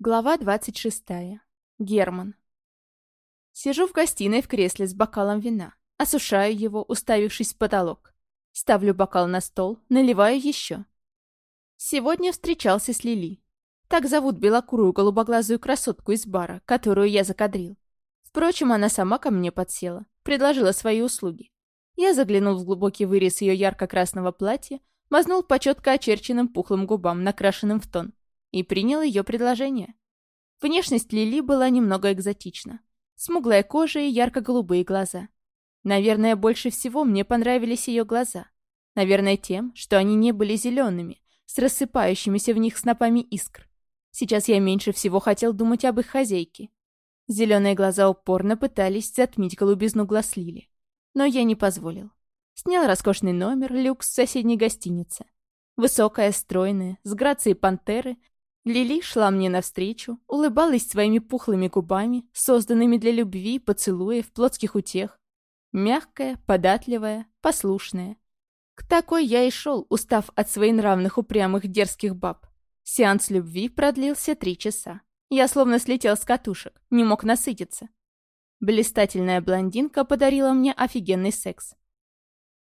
Глава 26. Герман. Сижу в гостиной в кресле с бокалом вина. Осушаю его, уставившись в потолок. Ставлю бокал на стол, наливаю еще. Сегодня встречался с Лили. Так зовут белокурую голубоглазую красотку из бара, которую я закадрил. Впрочем, она сама ко мне подсела, предложила свои услуги. Я заглянул в глубокий вырез ее ярко-красного платья, мазнул по четко очерченным пухлым губам, накрашенным в тон и принял ее предложение. Внешность Лили была немного экзотична. Смуглая кожа и ярко-голубые глаза. Наверное, больше всего мне понравились ее глаза. Наверное, тем, что они не были зелеными, с рассыпающимися в них снопами искр. Сейчас я меньше всего хотел думать об их хозяйке. Зеленые глаза упорно пытались затмить голубизну глаз Лили. Но я не позволил. Снял роскошный номер, люкс в соседней гостинице. Высокая, стройная, с грацией пантеры, Лили шла мне навстречу, улыбалась своими пухлыми губами, созданными для любви, поцелуев, плотских утех. Мягкая, податливая, послушная. К такой я и шел, устав от своенравных упрямых дерзких баб. Сеанс любви продлился три часа. Я словно слетел с катушек, не мог насытиться. Блистательная блондинка подарила мне офигенный секс.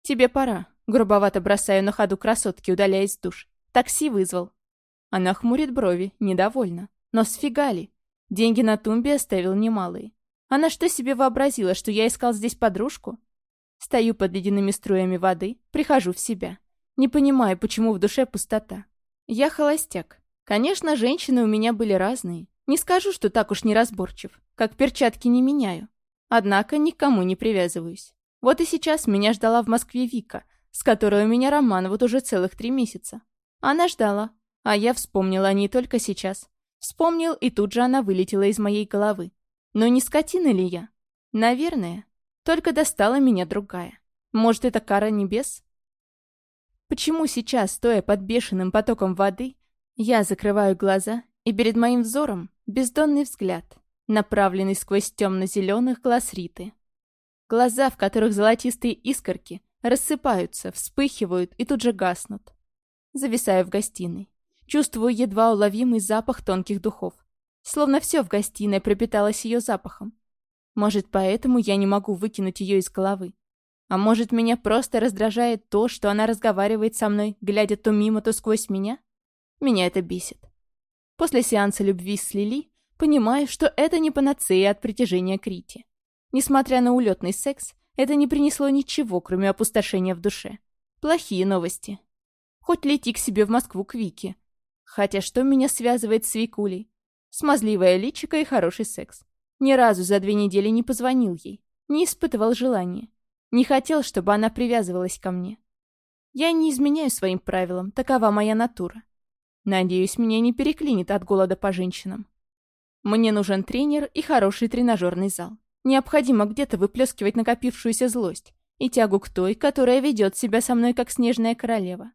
«Тебе пора», — грубовато бросаю на ходу красотки, удаляясь в душ. «Такси вызвал». Она хмурит брови, недовольна. Но сфига ли? Деньги на тумбе оставил немалые. Она что себе вообразила, что я искал здесь подружку? Стою под ледяными струями воды, прихожу в себя. Не понимаю, почему в душе пустота. Я холостяк. Конечно, женщины у меня были разные. Не скажу, что так уж неразборчив. Как перчатки не меняю. Однако никому не привязываюсь. Вот и сейчас меня ждала в Москве Вика, с которой у меня роман вот уже целых три месяца. Она ждала, а я вспомнил о ней только сейчас. Вспомнил, и тут же она вылетела из моей головы. Но не скотина ли я? Наверное. Только достала меня другая. Может, это кара небес? Почему сейчас, стоя под бешеным потоком воды, я закрываю глаза, и перед моим взором бездонный взгляд, направленный сквозь темно-зеленых глаз Риты. Глаза, в которых золотистые искорки рассыпаются, вспыхивают и тут же гаснут. Зависаю в гостиной. Чувствую едва уловимый запах тонких духов. Словно все в гостиной пропиталось ее запахом. Может, поэтому я не могу выкинуть ее из головы. А может, меня просто раздражает то, что она разговаривает со мной, глядя то мимо, то сквозь меня? Меня это бесит. После сеанса любви с Лили понимаю, что это не панацея от притяжения к Рите. Несмотря на улетный секс, это не принесло ничего, кроме опустошения в душе. Плохие новости. Хоть лети к себе в Москву к Вике, Хотя что меня связывает с Викулей? Смазливая личика и хороший секс. Ни разу за две недели не позвонил ей. Не испытывал желания. Не хотел, чтобы она привязывалась ко мне. Я не изменяю своим правилам, такова моя натура. Надеюсь, меня не переклинит от голода по женщинам. Мне нужен тренер и хороший тренажерный зал. Необходимо где-то выплескивать накопившуюся злость и тягу к той, которая ведет себя со мной как снежная королева.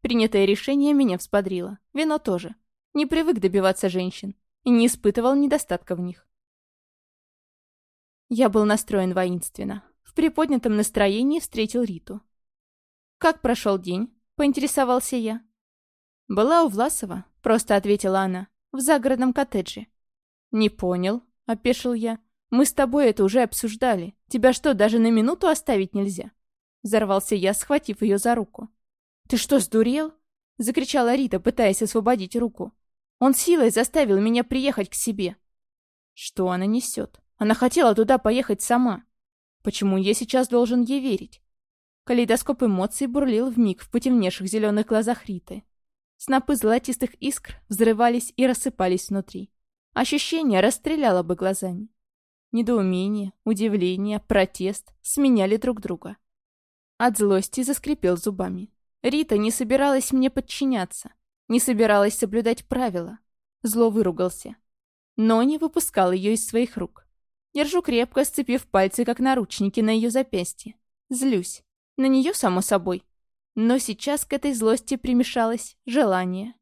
Принятое решение меня взбодрило. Вино тоже. Не привык добиваться женщин и не испытывал недостатка в них. Я был настроен воинственно. В приподнятом настроении встретил Риту. «Как прошел день?» — поинтересовался я. «Была у Власова», — просто ответила она, — «в загородном коттедже». «Не понял», — опешил я. «Мы с тобой это уже обсуждали. Тебя что, даже на минуту оставить нельзя?» Взорвался я, схватив ее за руку. «Ты что, сдурел?» — закричала Рита, пытаясь освободить руку. «Он силой заставил меня приехать к себе». Что она несет? Она хотела туда поехать сама. Почему я сейчас должен ей верить? Калейдоскоп эмоций бурлил вмиг в потемневших зеленых глазах Риты. Снопы золотистых искр взрывались и рассыпались внутри. Ощущение расстреляло бы глазами. Недоумение, удивление, протест сменяли друг друга. От злости заскрипел зубами. Рита не собиралась мне подчиняться, не собиралась соблюдать правила. Зло выругался. Но не выпускал ее из своих рук. Держу крепко, сцепив пальцы, как наручники на ее запястье. Злюсь. На нее, само собой. Но сейчас к этой злости примешалось желание.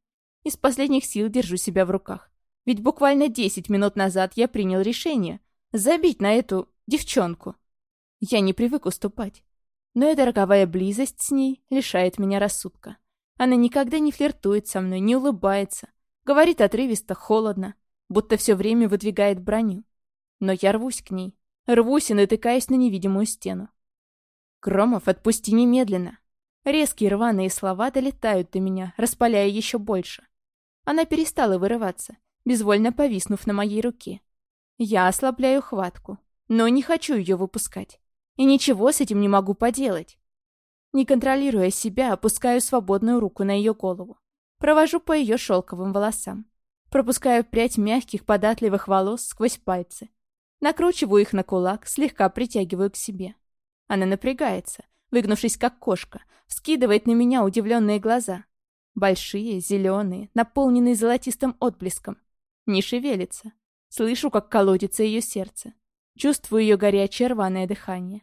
Из последних сил держу себя в руках. Ведь буквально десять минут назад я принял решение забить на эту девчонку. Я не привык уступать. Но эта роковая близость с ней лишает меня рассудка. Она никогда не флиртует со мной, не улыбается. Говорит отрывисто, холодно, будто все время выдвигает броню. Но я рвусь к ней. Рвусь и натыкаюсь на невидимую стену. «Громов, отпусти немедленно!» Резкие рваные слова долетают до меня, распаляя еще больше. Она перестала вырываться, безвольно повиснув на моей руке. Я ослабляю хватку, но не хочу ее выпускать. И ничего с этим не могу поделать. Не контролируя себя, опускаю свободную руку на ее голову. Провожу по ее шелковым волосам. Пропускаю прядь мягких, податливых волос сквозь пальцы. Накручиваю их на кулак, слегка притягиваю к себе. Она напрягается, выгнувшись как кошка, вскидывает на меня удивленные глаза. Большие, зеленые, наполненные золотистым отблеском. Не шевелится. Слышу, как колодится ее сердце. Чувствую ее горячее рваное дыхание.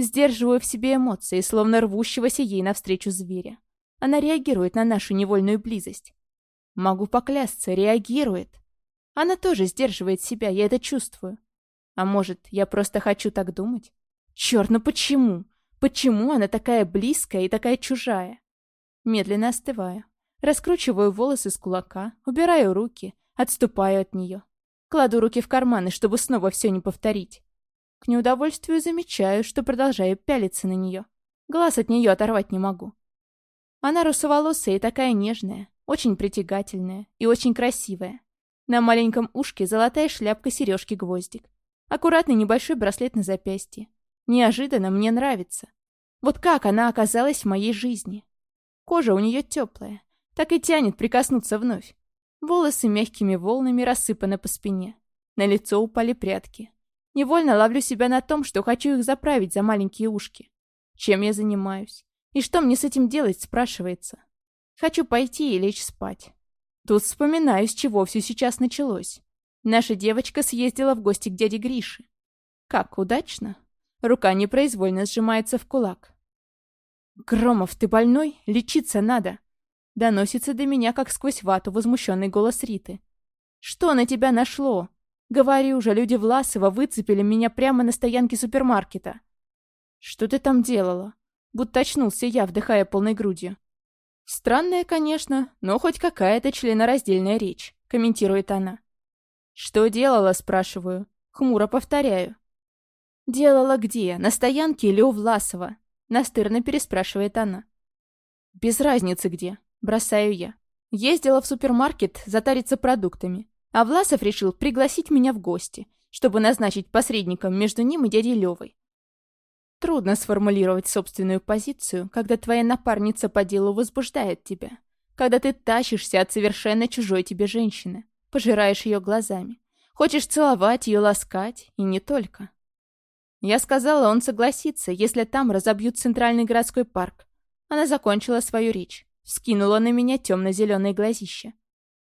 Сдерживаю в себе эмоции, словно рвущегося ей навстречу зверя. Она реагирует на нашу невольную близость. Могу поклясться, реагирует. Она тоже сдерживает себя, я это чувствую. А может, я просто хочу так думать? Черт, ну почему? Почему она такая близкая и такая чужая? Медленно остываю. Раскручиваю волосы с кулака, убираю руки, отступаю от нее. Кладу руки в карманы, чтобы снова все не повторить. К неудовольствию замечаю, что продолжаю пялиться на нее. Глаз от нее оторвать не могу. Она русоволосая и такая нежная, очень притягательная и очень красивая. На маленьком ушке золотая шляпка сережки-гвоздик. Аккуратный небольшой браслет на запястье. Неожиданно мне нравится. Вот как она оказалась в моей жизни. Кожа у нее теплая, так и тянет прикоснуться вновь. Волосы мягкими волнами рассыпаны по спине. На лицо упали прятки. Невольно ловлю себя на том, что хочу их заправить за маленькие ушки. Чем я занимаюсь? И что мне с этим делать, спрашивается. Хочу пойти и лечь спать. Тут вспоминаю, с чего все сейчас началось. Наша девочка съездила в гости к дяде Грише. Как удачно. Рука непроизвольно сжимается в кулак. «Громов, ты больной? Лечиться надо!» Доносится до меня, как сквозь вату, возмущенный голос Риты. «Что на тебя нашло? Говорю же, люди Власова выцепили меня прямо на стоянке супермаркета». «Что ты там делала?» Будто очнулся я, вдыхая полной грудью. «Странная, конечно, но хоть какая-то членораздельная речь», — комментирует она. «Что делала?» — спрашиваю. Хмуро повторяю. «Делала где? На стоянке или у Власова?» — настырно переспрашивает она. «Без разницы где», — бросаю я. Ездила в супермаркет затариться продуктами, а Власов решил пригласить меня в гости, чтобы назначить посредником между ним и дядей Левой. Трудно сформулировать собственную позицию, когда твоя напарница по делу возбуждает тебя. Когда ты тащишься от совершенно чужой тебе женщины, пожираешь ее глазами. Хочешь целовать ее, ласкать, и не только. Я сказала, он согласится, если там разобьют центральный городской парк. Она закончила свою речь, вскинула на меня темно-зеленые глазища.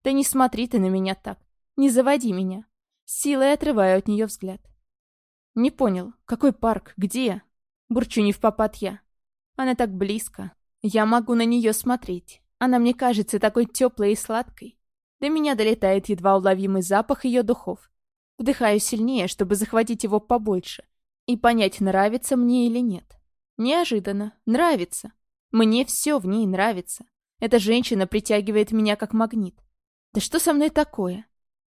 Да не смотри ты на меня так, не заводи меня. С силой отрываю от нее взгляд. Не понял, какой парк, где? Бурчу не в попад я. Она так близко. Я могу на нее смотреть. Она мне кажется такой теплой и сладкой. До меня долетает едва уловимый запах ее духов. Вдыхаю сильнее, чтобы захватить его побольше. И понять, нравится мне или нет. Неожиданно. Нравится. Мне все в ней нравится. Эта женщина притягивает меня как магнит. Да что со мной такое?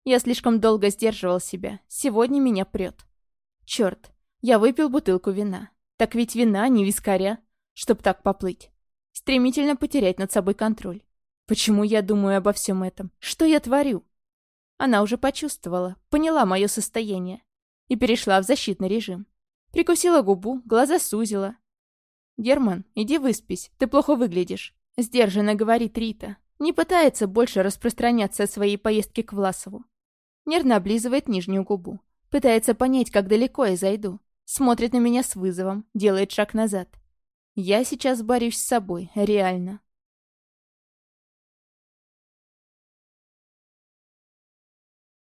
Я слишком долго сдерживал себя. Сегодня меня прет. Черт, я выпил бутылку вина. Так ведь вина, не вискаря, чтоб так поплыть. Стремительно потерять над собой контроль. Почему я думаю обо всем этом? Что я творю? Она уже почувствовала, поняла мое состояние и перешла в защитный режим. Прикусила губу, глаза сузила. «Герман, иди выспись, ты плохо выглядишь», — сдержанно говорит Рита. Не пытается больше распространяться о своей поездке к Власову. Нервно облизывает нижнюю губу. Пытается понять, как далеко я зайду. Смотрит на меня с вызовом, делает шаг назад. Я сейчас борюсь с собой, реально.